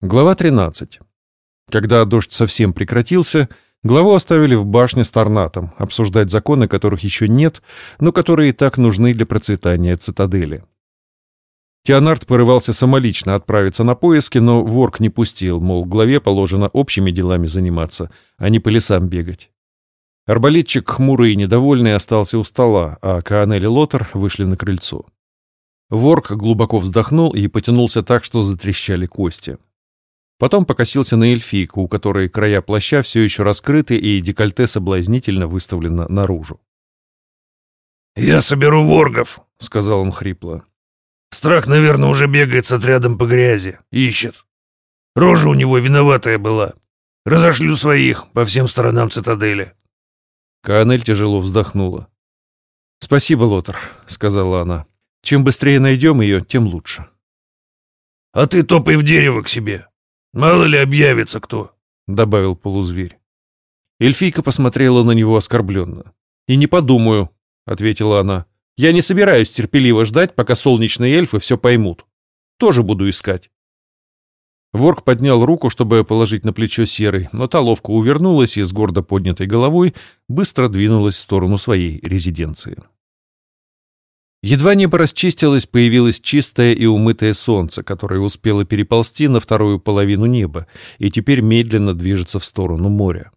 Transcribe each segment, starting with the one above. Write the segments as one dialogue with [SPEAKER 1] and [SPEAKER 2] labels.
[SPEAKER 1] Глава 13. Когда дождь совсем прекратился, главу оставили в башне с Торнатом обсуждать законы, которых еще нет, но которые и так нужны для процветания цитадели. Теонард порывался самолично отправиться на поиски, но ворк не пустил, мол, главе положено общими делами заниматься, а не по лесам бегать. Арбалетчик, хмурый и недовольный, остался у стола, а Каанель и Лотер вышли на крыльцо. Ворк глубоко вздохнул и потянулся так, что затрещали кости. Потом покосился на эльфийку, у которой края плаща все еще раскрыты и декольте соблазнительно выставлено наружу.
[SPEAKER 2] «Я соберу воргов», — сказал он хрипло. «Страх, наверное, уже бегает с отрядом по грязи. Ищет. Рожа у него виноватая была. Разошлю своих по всем сторонам цитадели».
[SPEAKER 1] Каанель тяжело вздохнула. «Спасибо, Лотар», — сказала она. «Чем быстрее найдем ее, тем лучше».
[SPEAKER 2] «А ты топай в дерево к себе. Мало ли объявится кто», — добавил полузверь.
[SPEAKER 1] Эльфийка посмотрела на него оскорбленно. «И не подумаю», — ответила она. «Я не собираюсь терпеливо ждать, пока солнечные эльфы все поймут. Тоже буду искать». Ворк поднял руку, чтобы положить на плечо серый, но та ловко увернулась и с гордо поднятой головой быстро двинулась в сторону своей резиденции. Едва небо расчистилось, появилось чистое и умытое солнце, которое успело переползти на вторую половину неба и теперь медленно движется в сторону моря.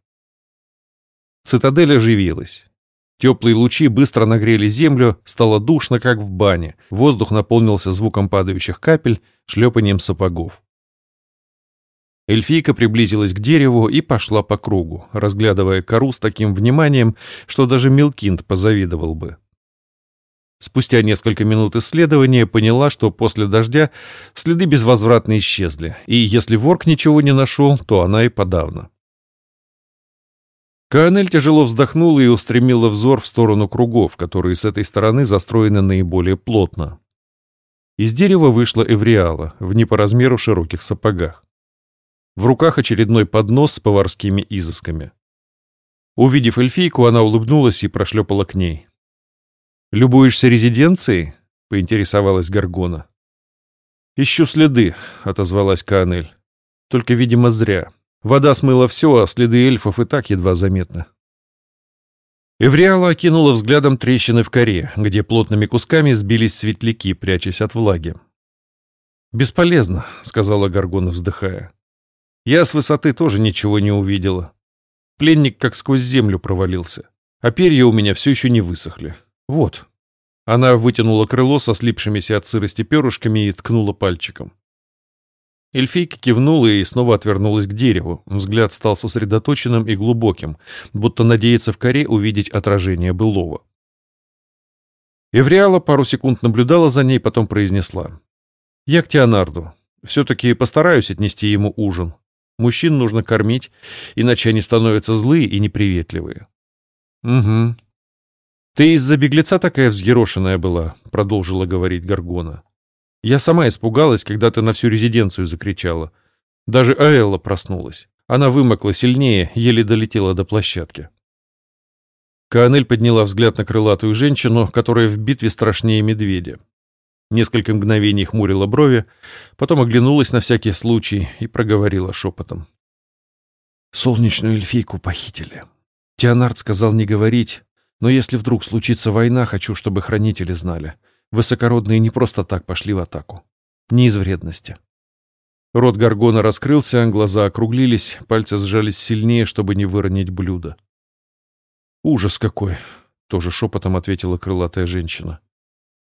[SPEAKER 1] Цитадель оживилась. Теплые лучи быстро нагрели землю, стало душно, как в бане, воздух наполнился звуком падающих капель, шлепанием сапогов. Эльфийка приблизилась к дереву и пошла по кругу, разглядывая кору с таким вниманием, что даже Милкинд позавидовал бы. Спустя несколько минут исследования поняла, что после дождя следы безвозвратно исчезли, и если ворк ничего не нашел, то она и подавно. Каанель тяжело вздохнула и устремила взор в сторону кругов, которые с этой стороны застроены наиболее плотно. Из дерева вышла Эвриала в не по размеру широких сапогах. В руках очередной поднос с поварскими изысками. Увидев эльфийку, она улыбнулась и прошлепала к ней. «Любуешься резиденцией?» — поинтересовалась Гаргона. «Ищу следы», — отозвалась Каанель. «Только, видимо, зря. Вода смыла все, а следы эльфов и так едва заметны». Эвриала окинула взглядом трещины в коре, где плотными кусками сбились светляки, прячась от влаги. «Бесполезно», — сказала Гаргона, вздыхая. «Я с высоты тоже ничего не увидела. Пленник как сквозь землю провалился, а перья у меня все еще не высохли. «Вот». Она вытянула крыло со слипшимися от сырости перышками и ткнула пальчиком. Эльфийка кивнула и снова отвернулась к дереву. Взгляд стал сосредоточенным и глубоким, будто надеется в коре увидеть отражение былого. Эвриала пару секунд наблюдала за ней, потом произнесла. «Я к Теонарду. Все-таки постараюсь отнести ему ужин. Мужчин нужно кормить, иначе они становятся злые и неприветливые». «Угу», «Ты из-за беглеца такая взъерошенная была», — продолжила говорить Гаргона. «Я сама испугалась, когда ты на всю резиденцию закричала. Даже Аэлла проснулась. Она вымокла сильнее, еле долетела до площадки». Каанель подняла взгляд на крылатую женщину, которая в битве страшнее медведя. Несколько мгновений хмурила брови, потом оглянулась на всякий случай и проговорила шепотом. «Солнечную эльфийку похитили. Теонард сказал не говорить, но если вдруг случится война, хочу, чтобы хранители знали. Высокородные не просто так пошли в атаку. Не из вредности. Рот Гаргона раскрылся, глаза округлились, пальцы сжались сильнее, чтобы не выронить блюдо. «Ужас какой!» — тоже шепотом ответила крылатая женщина.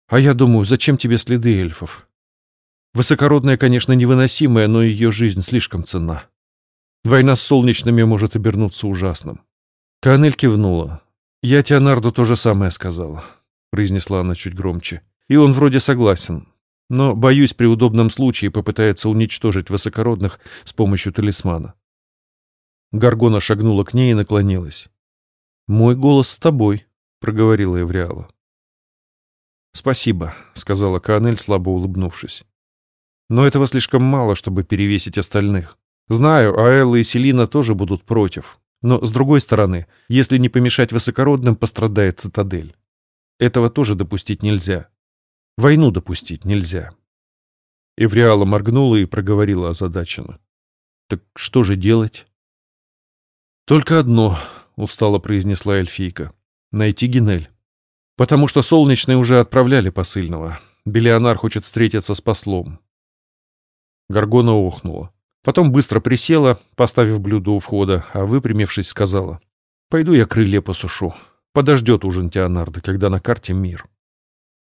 [SPEAKER 1] «А я думаю, зачем тебе следы эльфов? Высокородная, конечно, невыносимая, но ее жизнь слишком ценна. Война с солнечными может обернуться ужасным». Канель кивнула. «Я Теонарду то же самое сказала», — произнесла она чуть громче. «И он вроде согласен. Но, боюсь, при удобном случае попытается уничтожить высокородных с помощью талисмана». Гаргона шагнула к ней и наклонилась. «Мой голос с тобой», — проговорила Эвриала. «Спасибо», — сказала Канель, слабо улыбнувшись. «Но этого слишком мало, чтобы перевесить остальных. Знаю, Аэлла и Селина тоже будут против. Но, с другой стороны, если не помешать высокородным, пострадает цитадель. Этого тоже допустить нельзя. Войну допустить нельзя. Эвриала моргнула и проговорила озадаченно. «Так что же делать?» «Только одно», — устало произнесла эльфийка. «Найти Генель. Потому что солнечные уже отправляли посыльного. Белионар хочет встретиться с послом». Гаргона охнула. Потом быстро присела, поставив блюдо у входа, а выпрямившись, сказала. «Пойду я крылья посушу. Подождет ужин Теонарда, когда на карте мир».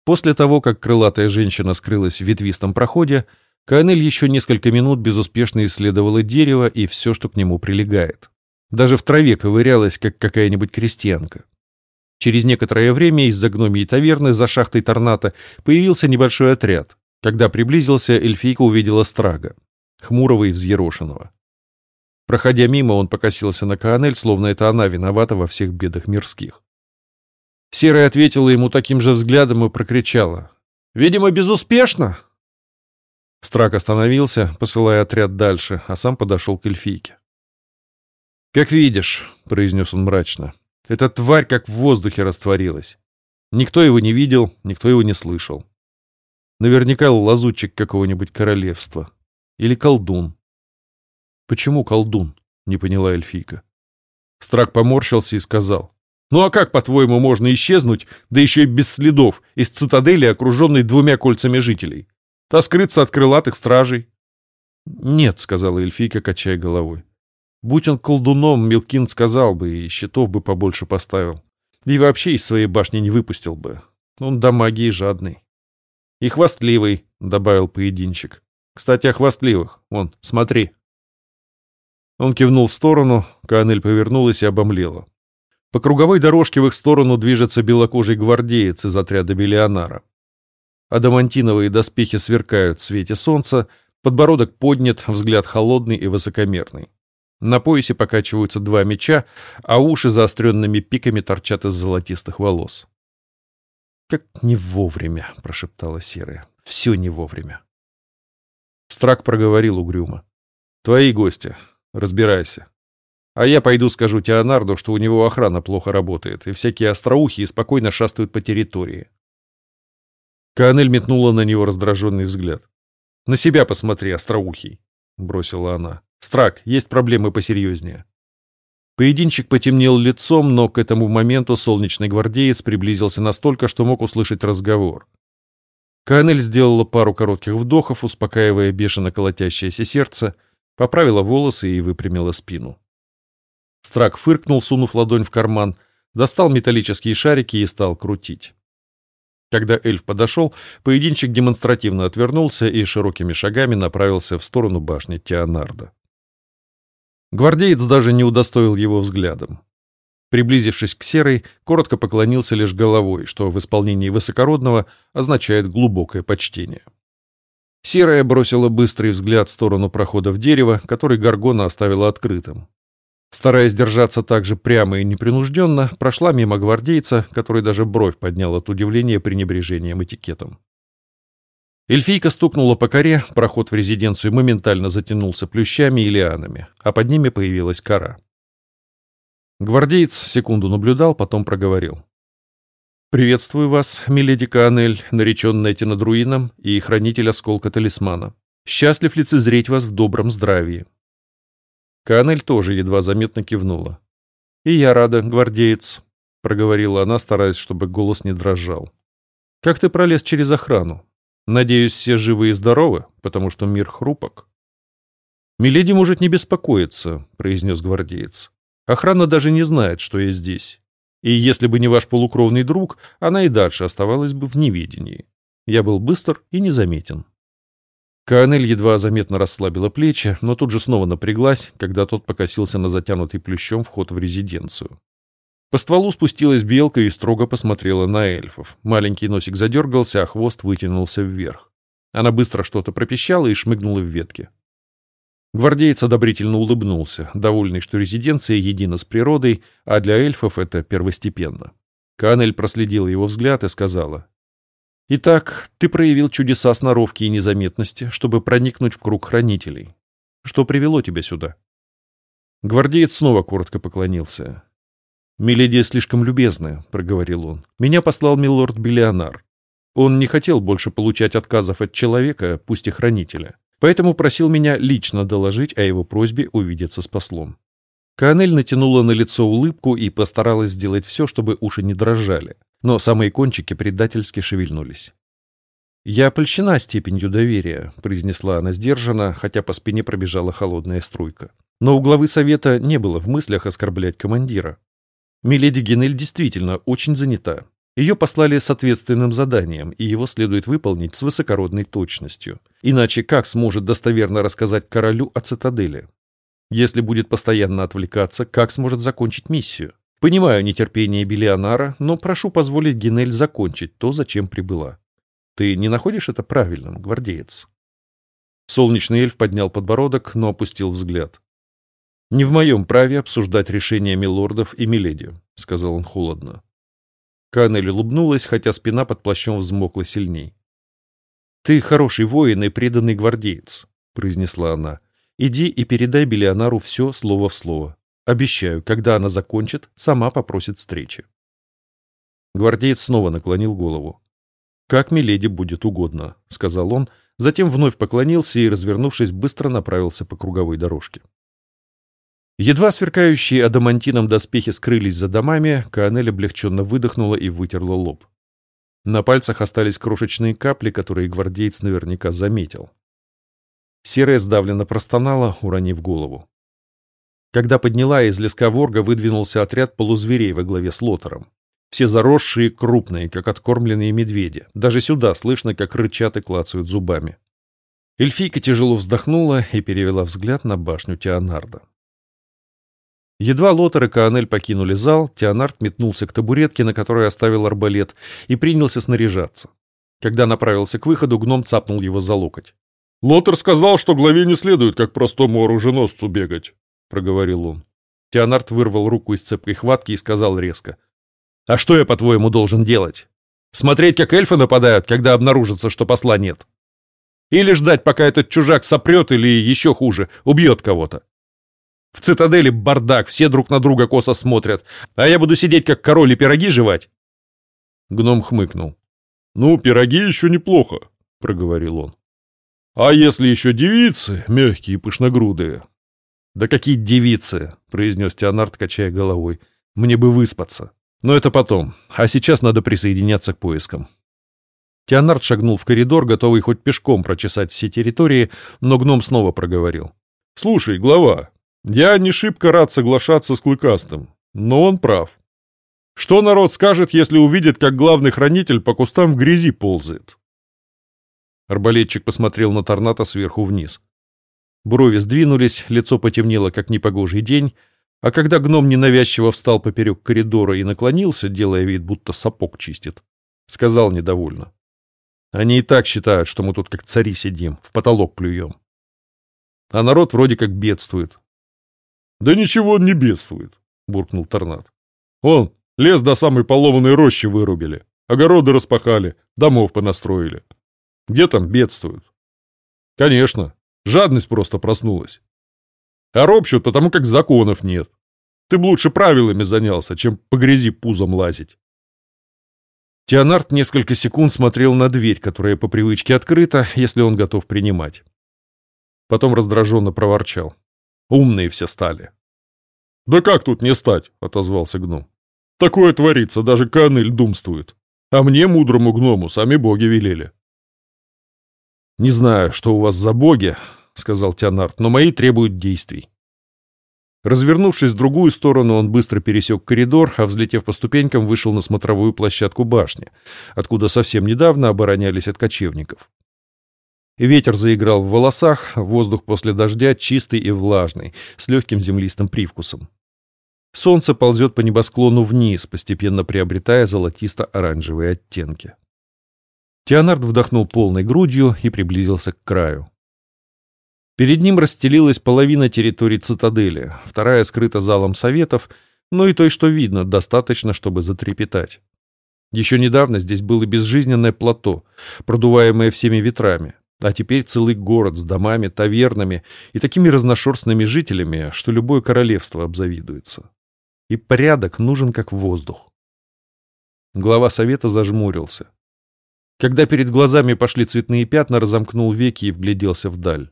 [SPEAKER 1] После того, как крылатая женщина скрылась в ветвистом проходе, Каэнель еще несколько минут безуспешно исследовала дерево и все, что к нему прилегает. Даже в траве ковырялась, как какая-нибудь крестьянка. Через некоторое время из-за гномии таверны за шахтой Торната появился небольшой отряд. Когда приблизился, эльфийка увидела Страга, хмурого и взъерошенного. Проходя мимо, он покосился на Каанель, словно это она виновата во всех бедах мирских. Серая ответила ему таким же взглядом и прокричала. «Видимо, безуспешно!» Страк остановился, посылая отряд дальше, а сам подошел к эльфийке. «Как видишь», — произнес он мрачно, — «эта тварь как в воздухе растворилась. Никто его не видел, никто его не слышал. Наверняка лазутчик какого-нибудь королевства. Или колдун». «Почему колдун?» — не поняла эльфийка. Страк поморщился и сказал. Ну а как, по-твоему, можно исчезнуть, да еще и без следов, из цитадели, окруженной двумя кольцами жителей? Та скрыться от крылатых стражей? Нет, сказала эльфийка, качая головой. Будь он колдуном, Милкин сказал бы, и щитов бы побольше поставил. И вообще из своей башни не выпустил бы. Он до магии жадный. И хвастливый, добавил поединчик. Кстати, о хвастливых. Вон, смотри. Он кивнул в сторону, Канель повернулась и обомлела. По круговой дорожке в их сторону движется белокожий гвардеец из отряда Белионара. Адамантиновые доспехи сверкают в свете солнца, подбородок поднят, взгляд холодный и высокомерный. На поясе покачиваются два меча, а уши заостренными пиками торчат из золотистых волос. «Как не вовремя!» — прошептала Серая. «Все не вовремя!» Страк проговорил угрюмо. «Твои гости. Разбирайся. А я пойду скажу Теонарду, что у него охрана плохо работает, и всякие остроухи спокойно шастают по территории. Канель метнула на него раздраженный взгляд. «На себя посмотри, остроухий», — бросила она. «Страк, есть проблемы посерьезнее». Поединчик потемнел лицом, но к этому моменту солнечный гвардеец приблизился настолько, что мог услышать разговор. Канель сделала пару коротких вдохов, успокаивая бешено колотящееся сердце, поправила волосы и выпрямила спину. Страк фыркнул, сунув ладонь в карман, достал металлические шарики и стал крутить. Когда эльф подошел, поединчик демонстративно отвернулся и широкими шагами направился в сторону башни Теонарда. Гвардеец даже не удостоил его взглядом. Приблизившись к Серой, коротко поклонился лишь головой, что в исполнении высокородного означает глубокое почтение. Серая бросила быстрый взгляд в сторону прохода в дерево, который Гаргона оставила открытым. Стараясь держаться так же прямо и непринужденно, прошла мимо гвардейца, который даже бровь поднял от удивления пренебрежением этикетом. Эльфийка стукнула по коре, проход в резиденцию моментально затянулся плющами и лианами, а под ними появилась кора. Гвардеец секунду наблюдал, потом проговорил. «Приветствую вас, миледи Каанель, нареченная Тенадруином и хранитель осколка талисмана. Счастлив лицезреть вас в добром здравии. Канель тоже едва заметно кивнула. «И я рада, гвардеец», — проговорила она, стараясь, чтобы голос не дрожал. «Как ты пролез через охрану? Надеюсь, все живы и здоровы, потому что мир хрупок». «Миледи может не беспокоиться», — произнес гвардеец. «Охрана даже не знает, что я здесь. И если бы не ваш полукровный друг, она и дальше оставалась бы в неведении. Я был быстр и незаметен». Каанель едва заметно расслабила плечи, но тут же снова напряглась, когда тот покосился на затянутый плющом вход в резиденцию. По стволу спустилась белка и строго посмотрела на эльфов. Маленький носик задергался, а хвост вытянулся вверх. Она быстро что-то пропищала и шмыгнула в ветке. Гвардеец одобрительно улыбнулся, довольный, что резиденция едина с природой, а для эльфов это первостепенно. Канель проследила его взгляд и сказала, Итак, ты проявил чудеса сноровки и незаметности, чтобы проникнуть в круг хранителей. Что привело тебя сюда? Гвардеец снова коротко поклонился. «Миледи слишком любезная», — проговорил он. «Меня послал милорд Биллионар. Он не хотел больше получать отказов от человека, пусть и хранителя. Поэтому просил меня лично доложить о его просьбе увидеться с послом. Канель натянула на лицо улыбку и постаралась сделать все, чтобы уши не дрожали, но самые кончики предательски шевельнулись. «Я польщена степенью доверия», — произнесла она сдержанно, хотя по спине пробежала холодная струйка. Но у главы совета не было в мыслях оскорблять командира. Миледи Генель действительно очень занята. Ее послали с ответственным заданием, и его следует выполнить с высокородной точностью. Иначе как сможет достоверно рассказать королю о цитадели? Если будет постоянно отвлекаться, как сможет закончить миссию? Понимаю нетерпение Белионара, но прошу позволить Генель закончить то, зачем прибыла. Ты не находишь это правильным, гвардеец? Солнечный эльф поднял подбородок, но опустил взгляд. «Не в моем праве обсуждать решения милордов и миледи», — сказал он холодно. Канель улыбнулась, хотя спина под плащом взмокла сильней. «Ты хороший воин и преданный гвардеец», — произнесла она. «Иди и передай Белионару все слово в слово. Обещаю, когда она закончит, сама попросит встречи». Гвардеец снова наклонил голову. «Как миледи будет угодно», — сказал он, затем вновь поклонился и, развернувшись, быстро направился по круговой дорожке. Едва сверкающие адамантином доспехи скрылись за домами, Каанель облегченно выдохнула и вытерла лоб. На пальцах остались крошечные капли, которые гвардеец наверняка заметил. Серая сдавленно простонала, уронив голову. Когда подняла, из леска ворга выдвинулся отряд полузверей во главе с лотером. Все заросшие, крупные, как откормленные медведи. Даже сюда слышно, как рычат и клацают зубами. Эльфийка тяжело вздохнула и перевела взгляд на башню Теонарда. Едва Лотер и Каанель покинули зал, Теонард метнулся к табуретке, на которой оставил арбалет, и принялся снаряжаться. Когда направился к выходу, гном цапнул его за локоть.
[SPEAKER 3] «Лотер сказал, что главе не следует, как простому оруженосцу бегать», — проговорил он.
[SPEAKER 1] Теонард вырвал руку из цепкой хватки и сказал резко. «А что я, по-твоему, должен делать? Смотреть, как эльфы нападают, когда обнаружится, что посла нет? Или ждать, пока этот чужак сопрет или, еще хуже, убьет кого-то? В цитадели бардак, все друг на друга косо смотрят. А я буду сидеть, как король, и пироги жевать?»
[SPEAKER 3] Гном хмыкнул. «Ну, пироги еще неплохо», — проговорил он. «А если еще девицы, мягкие и пышногрудые?»
[SPEAKER 1] «Да какие девицы?» — произнес Теонард, качая головой. «Мне бы выспаться. Но это потом. А сейчас надо присоединяться к поискам». Теонард шагнул в коридор, готовый хоть пешком прочесать все территории, но гном снова проговорил.
[SPEAKER 3] «Слушай, глава, я не шибко рад соглашаться с Клыкастым, но он прав. Что народ скажет, если увидит, как главный хранитель по кустам в грязи ползает?
[SPEAKER 1] Арбалетчик посмотрел на Торната сверху вниз. Брови сдвинулись, лицо потемнело, как непогожий день, а когда гном ненавязчиво встал поперек коридора и наклонился, делая вид, будто сапог чистит, сказал недовольно. Они и так считают, что мы тут как цари сидим, в потолок плюем. А народ вроде как бедствует,
[SPEAKER 3] «Да ничего он не бедствует», — буркнул Торнад. «Он, лес до самой поломанной рощи вырубили, огороды распахали, домов понастроили. Где там бедствуют?» «Конечно, жадность просто проснулась. А ропщут, потому как законов нет. Ты бы лучше правилами занялся, чем по грязи пузом лазить».
[SPEAKER 1] Теонард несколько секунд смотрел на дверь, которая по привычке открыта, если он готов принимать. Потом раздраженно проворчал. Умные все стали.
[SPEAKER 3] «Да как тут не стать?» — отозвался гном. «Такое творится, даже Канель думствует. А мне, мудрому гному, сами боги велели».
[SPEAKER 1] «Не знаю, что у вас за боги», — сказал Теонард, — «но мои требуют действий». Развернувшись в другую сторону, он быстро пересек коридор, а, взлетев по ступенькам, вышел на смотровую площадку башни, откуда совсем недавно оборонялись от кочевников. Ветер заиграл в волосах, воздух после дождя чистый и влажный, с легким землистым привкусом. Солнце ползет по небосклону вниз, постепенно приобретая золотисто-оранжевые оттенки. Теонард вдохнул полной грудью и приблизился к краю. Перед ним расстелилась половина территории цитадели, вторая скрыта залом советов, но и той, что видно, достаточно, чтобы затрепетать. Еще недавно здесь было безжизненное плато, продуваемое всеми ветрами, а теперь целый город с домами, тавернами и такими разношерстными жителями, что любое королевство обзавидуется. И порядок нужен как воздух. Глава совета зажмурился. Когда перед глазами пошли цветные пятна, разомкнул веки и вгляделся вдаль.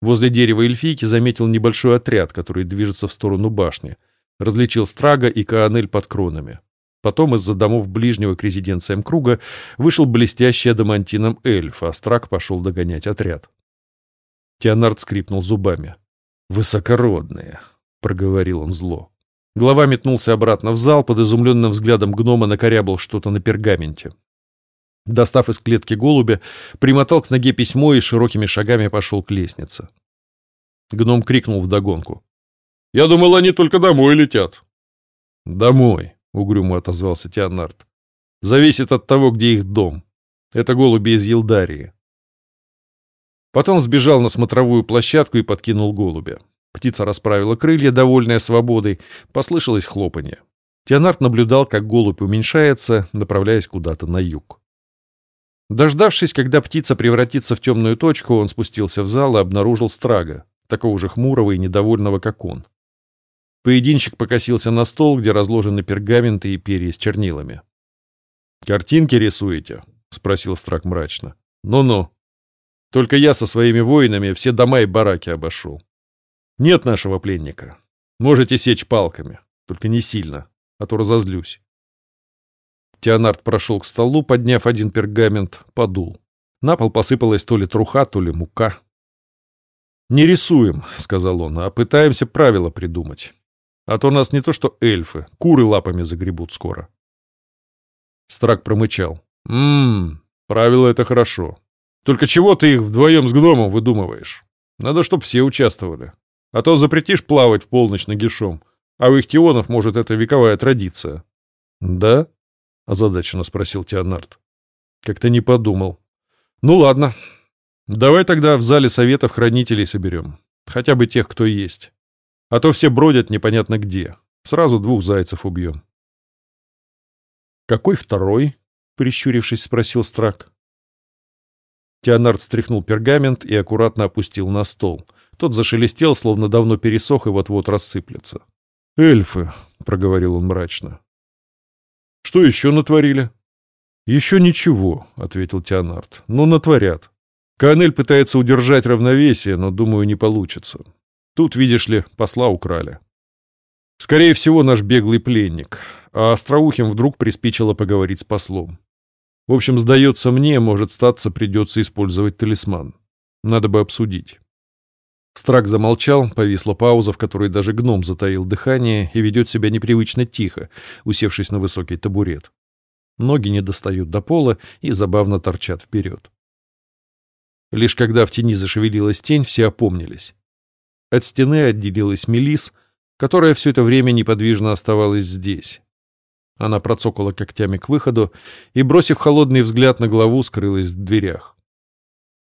[SPEAKER 1] Возле дерева эльфийки заметил небольшой отряд, который движется в сторону башни. Различил Страга и Каанель под кронами. Потом из-за домов ближнего к резиденциям круга вышел блестящий адамантином эльф, а Страг пошел догонять отряд. Теонард скрипнул зубами. «Высокородные», — проговорил он зло. Глава метнулся обратно в зал, под изумленным взглядом гнома накорябал что-то на пергаменте. Достав из клетки голубя, примотал к ноге письмо и широкими шагами пошел к лестнице. Гном крикнул вдогонку. «Я думал, они только домой летят». «Домой», — угрюмо отозвался Теонард. «Зависит от того, где их дом. Это голуби из Елдарии». Потом сбежал на смотровую площадку и подкинул голубя. Птица расправила крылья, довольная свободой. Послышалось хлопанье. Теонард наблюдал, как голубь уменьшается, направляясь куда-то на юг. Дождавшись, когда птица превратится в темную точку, он спустился в зал и обнаружил страга, такого же хмурого и недовольного, как он. Поединщик покосился на стол, где разложены пергаменты и перья с чернилами. «Картинки рисуете?» — спросил Страк мрачно. «Ну-ну. Только я со своими воинами все дома и бараки обошел. Нет нашего пленника. Можете сечь палками, только не сильно, а то разозлюсь». Теонард прошел к столу, подняв один пергамент, подул. На пол посыпалась то ли труха, то ли мука. «Не рисуем», — сказал он, — «а пытаемся правила придумать. А то нас не то что эльфы, куры лапами загребут скоро». Страк промычал. «Ммм, правила — это хорошо. Только чего ты их вдвоем с гномом выдумываешь? Надо, чтоб все участвовали. А то запретишь плавать в полночь нагишом, а у ихтионов, может, это вековая традиция». «Да?» озадаченно спросил Теонард. Как-то не подумал. Ну ладно. Давай тогда в зале советов хранителей соберем. Хотя бы тех, кто есть. А то все бродят непонятно где. Сразу двух зайцев убьем. Какой второй? Прищурившись, спросил Страк. Теонард стряхнул пергамент и аккуратно опустил на стол. Тот зашелестел, словно давно пересох и вот-вот рассыплется. «Эльфы», — проговорил он мрачно. Что еще натворили? Еще ничего, ответил Теонард. Но натворят. Канель пытается удержать равновесие, но, думаю, не получится. Тут, видишь ли, посла украли. Скорее всего, наш беглый пленник. А Остроухим вдруг приспичило поговорить с послом. В общем, сдается мне, может статься, придется использовать талисман. Надо бы обсудить. Страк замолчал, повисла пауза, в которой даже гном затаил дыхание и ведет себя непривычно тихо, усевшись на высокий табурет. Ноги не достают до пола и забавно торчат вперед. Лишь когда в тени зашевелилась тень, все опомнились. От стены отделилась Мелис, которая все это время неподвижно оставалась здесь. Она процокала когтями к выходу и, бросив холодный взгляд на главу, скрылась в дверях.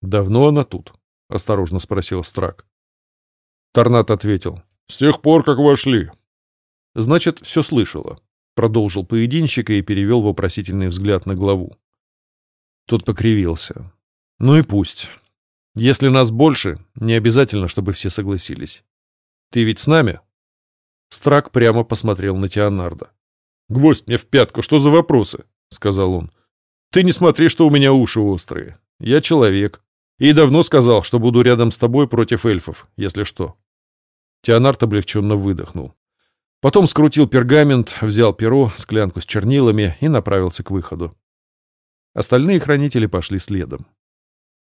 [SPEAKER 1] «Давно она тут?» — осторожно спросил Страк. Торнат ответил. «С тех пор, как вошли». «Значит, все слышала», — продолжил поединщик и перевел вопросительный взгляд на главу. Тот покривился. «Ну и пусть. Если нас больше, не обязательно, чтобы все согласились. Ты ведь с нами?» Страк прямо посмотрел на Теонарда. «Гвоздь мне в пятку, что за вопросы?» — сказал он. «Ты не смотри, что у меня уши острые. Я человек. И давно сказал, что буду рядом с тобой против эльфов, если что. Теонард облегченно выдохнул. Потом скрутил пергамент, взял перо, склянку с чернилами и направился к выходу. Остальные хранители пошли следом.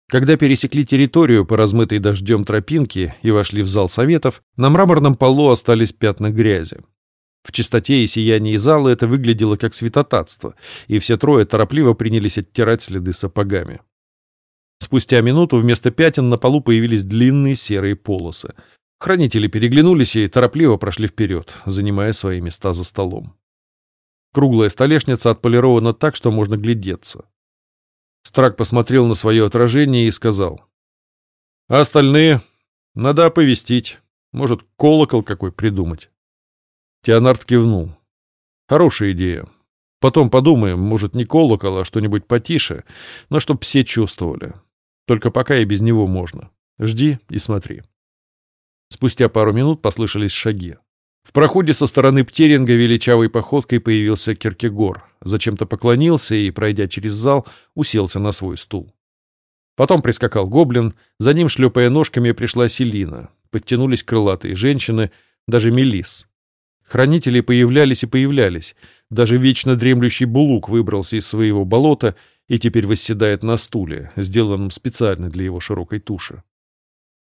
[SPEAKER 1] Когда пересекли территорию по размытой дождем тропинке и вошли в зал советов, на мраморном полу остались пятна грязи. В чистоте и сиянии зала это выглядело как святотатство, и все трое торопливо принялись оттирать следы сапогами. Спустя минуту вместо пятен на полу появились длинные серые полосы. Хранители переглянулись и торопливо прошли вперед, занимая свои места за столом. Круглая столешница отполирована так, что можно глядеться. Страк посмотрел на свое отражение и сказал. «А остальные? Надо оповестить. Может, колокол какой придумать?» Теонард кивнул. «Хорошая идея. Потом подумаем, может, не колокол, а что-нибудь потише, но чтоб все чувствовали. Только пока и без него можно. Жди и смотри. Спустя пару минут послышались шаги. В проходе со стороны Птеринга величавой походкой появился Киркегор, зачем-то поклонился и, пройдя через зал, уселся на свой стул. Потом прискакал гоблин, за ним, шлепая ножками, пришла Селина. Подтянулись крылатые женщины, даже Мелис. Хранители появлялись и появлялись. Даже вечно дремлющий Булук выбрался из своего болота и теперь восседает на стуле, сделанном специально для его широкой туши.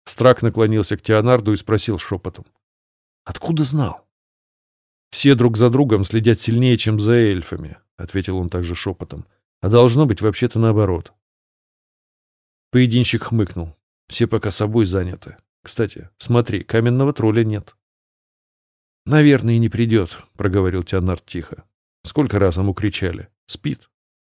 [SPEAKER 1] Страк наклонился к Теонарду и спросил шепотом. «Откуда знал?» «Все друг за другом следят сильнее, чем за эльфами», — ответил он также шепотом. «А должно быть вообще-то наоборот». Поединщик хмыкнул. Все пока собой заняты. Кстати, смотри, каменного тролля нет. «Наверное, и не придет», — проговорил Теонард тихо. Сколько раз ему кричали. Спит.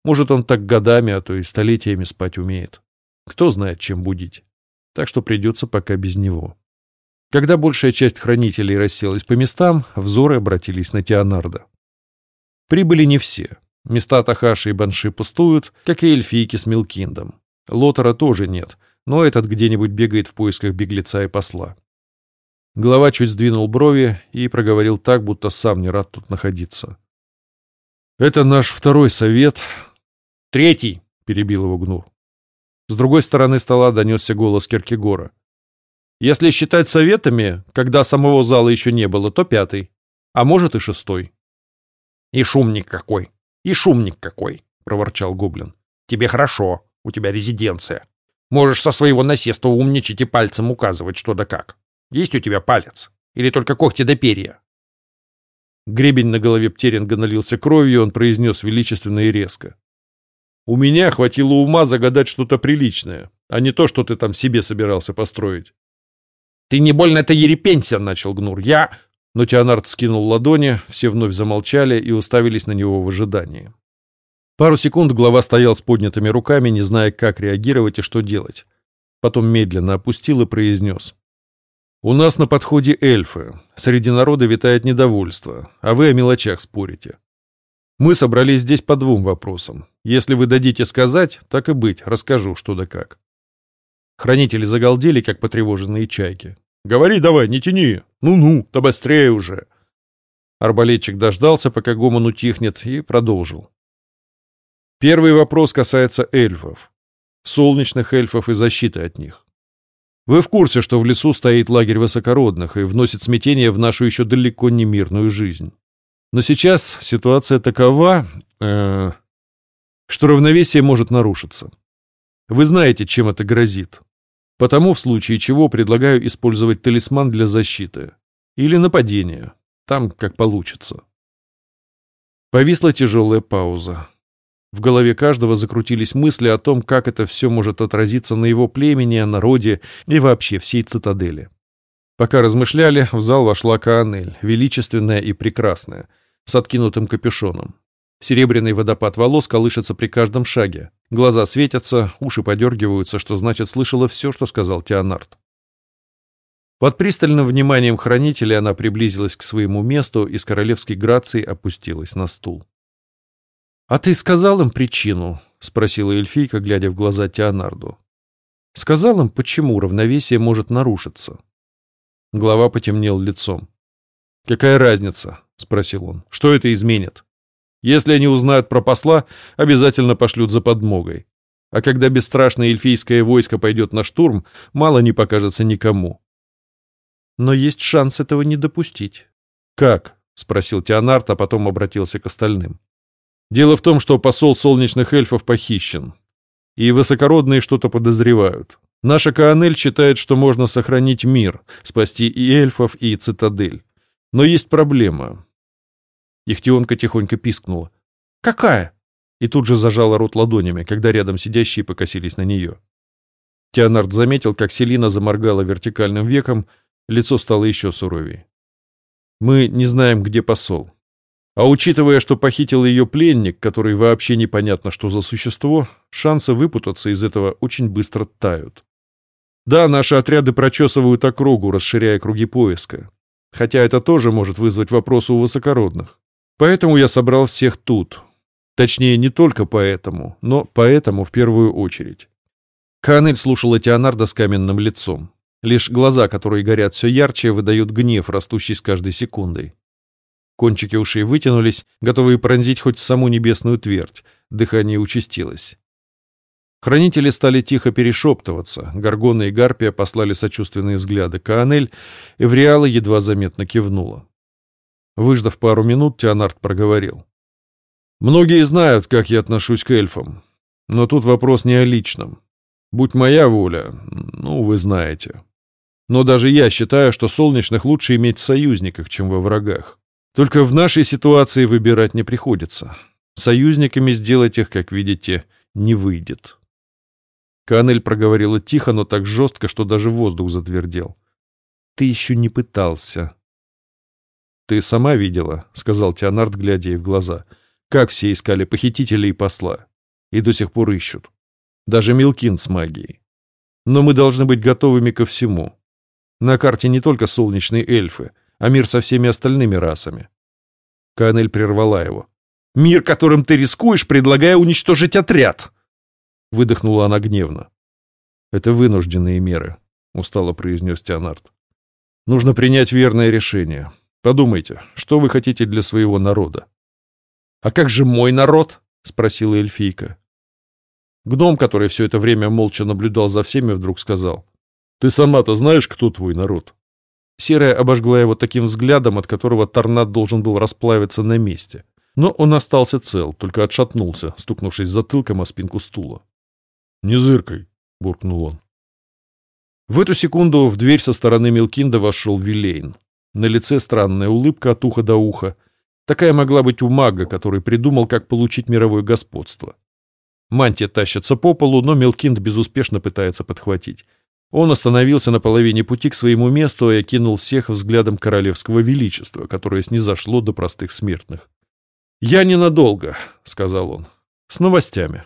[SPEAKER 1] Может, он так годами, а то и столетиями спать умеет. Кто знает, чем будить. Так что придется пока без него. Когда большая часть хранителей расселась по местам, взоры обратились на Теонарда. Прибыли не все. Места Тахаши и Банши пустуют, как и эльфийки с Милкиндом. Лотера тоже нет, но этот где-нибудь бегает в поисках беглеца и посла. Глава чуть сдвинул брови и проговорил так, будто сам не рад тут находиться. «Это наш второй совет». «Третий», — перебил его Гнур. С другой стороны стола донесся голос Киркегора. «Если считать советами, когда самого зала еще не было, то пятый, а может и шестой». «И шумник какой! И шумник какой!» — проворчал Гоблин. «Тебе хорошо, у тебя резиденция. Можешь со своего насеста умничать и пальцем указывать что да как». Есть у тебя палец? Или только когти до перья?» Гребень на голове Птеринга налился кровью, он произнес величественно и резко. «У меня хватило ума загадать что-то приличное, а не то, что ты там себе собирался построить». «Ты не больно это ерепенься!» — начал Гнур. «Я...» Но Теонард скинул ладони, все вновь замолчали и уставились на него в ожидании. Пару секунд глава стоял с поднятыми руками, не зная, как реагировать и что делать. Потом медленно опустил и произнес. «У нас на подходе эльфы. Среди народа витает недовольство, а вы о мелочах спорите. Мы собрались здесь по двум вопросам. Если вы дадите сказать, так и быть, расскажу, что да как». Хранители загалдели, как потревоженные чайки. «Говори давай, не тяни! Ну-ну, да быстрее уже!» Арбалетчик дождался, пока гомон утихнет, и продолжил. Первый вопрос касается эльфов. Солнечных эльфов и защиты от них. Вы в курсе, что в лесу стоит лагерь высокородных и вносит смятение в нашу еще далеко не мирную жизнь. Но сейчас ситуация такова, э, что равновесие может нарушиться. Вы знаете, чем это грозит. Потому в случае чего предлагаю использовать талисман для защиты. Или нападения. Там как получится. Повисла тяжелая пауза. В голове каждого закрутились мысли о том, как это все может отразиться на его племени, народе и вообще всей цитадели. Пока размышляли, в зал вошла Каанель, величественная и прекрасная, с откинутым капюшоном. Серебряный водопад волос колышется при каждом шаге. Глаза светятся, уши подергиваются, что значит слышала все, что сказал Теонард. Под пристальным вниманием хранителя она приблизилась к своему месту и с королевской грацией опустилась на стул. «А ты сказал им причину?» — спросила эльфийка, глядя в глаза Теонарду. «Сказал им, почему равновесие может нарушиться?» Глава потемнел лицом. «Какая разница?» — спросил он. «Что это изменит? Если они узнают про посла, обязательно пошлют за подмогой. А когда бесстрашное эльфийское войско пойдет на штурм, мало не покажется никому». «Но есть шанс этого не допустить». «Как?» — спросил Теонард, а потом обратился к остальным. Дело в том, что посол солнечных эльфов похищен. И высокородные что-то подозревают. Наша Каанель считает, что можно сохранить мир, спасти и эльфов, и цитадель. Но есть проблема. Ихтионка тихонько пискнула. «Какая?» И тут же зажала рот ладонями, когда рядом сидящие покосились на нее. Теонард заметил, как Селина заморгала вертикальным веком, лицо стало еще суровее. «Мы не знаем, где посол. А учитывая, что похитил ее пленник, который вообще непонятно, что за существо, шансы выпутаться из этого очень быстро тают. Да, наши отряды прочесывают округу, расширяя круги поиска. Хотя это тоже может вызвать вопросы у высокородных. Поэтому я собрал всех тут. Точнее, не только поэтому, но поэтому в первую очередь. Канель слушала Теонарда с каменным лицом. Лишь глаза, которые горят все ярче, выдают гнев, растущий с каждой секундой. Кончики ушей вытянулись, готовые пронзить хоть саму небесную твердь. Дыхание участилось. Хранители стали тихо перешептываться. Гаргона и Гарпия послали сочувственные взгляды. Каанель Эвриала едва заметно кивнула. Выждав пару минут, Теонард проговорил. «Многие знают, как я отношусь к эльфам. Но тут вопрос не о личном. Будь моя воля, ну, вы знаете. Но даже я считаю, что солнечных лучше иметь в союзниках, чем во врагах. Только в нашей ситуации выбирать не приходится. Союзниками сделать их, как видите, не выйдет». Канель проговорила тихо, но так жестко, что даже воздух затвердел. «Ты еще не пытался». «Ты сама видела», — сказал Теонард, глядя ей в глаза, «как все искали похитителей и посла. И до сих пор ищут. Даже Милкин с магией. Но мы должны быть готовыми ко всему. На карте не только солнечные эльфы, а мир со всеми остальными расами». Канель прервала его. «Мир, которым ты рискуешь, предлагая уничтожить отряд!» Выдохнула она гневно. «Это вынужденные меры», — устало произнес Теонард. «Нужно принять верное решение. Подумайте, что вы хотите для своего народа?» «А как же мой народ?» — спросила эльфийка. Гном, который все это время молча наблюдал за всеми, вдруг сказал. «Ты сама-то знаешь, кто твой народ?» Серая обожгла его таким взглядом, от которого торнад должен был расплавиться на месте. Но он остался цел, только отшатнулся, стукнувшись затылком о спинку стула. «Не зыркай!» — буркнул он. В эту секунду в дверь со стороны Милкинда вошел Вилейн. На лице странная улыбка от уха до уха. Такая могла быть у мага, который придумал, как получить мировое господство. Мантия тащится по полу, но Милкинд безуспешно пытается подхватить. Он остановился на половине пути к своему месту и окинул всех взглядом королевского величества, которое снизошло до простых смертных. «Я ненадолго», — сказал он, — «с новостями».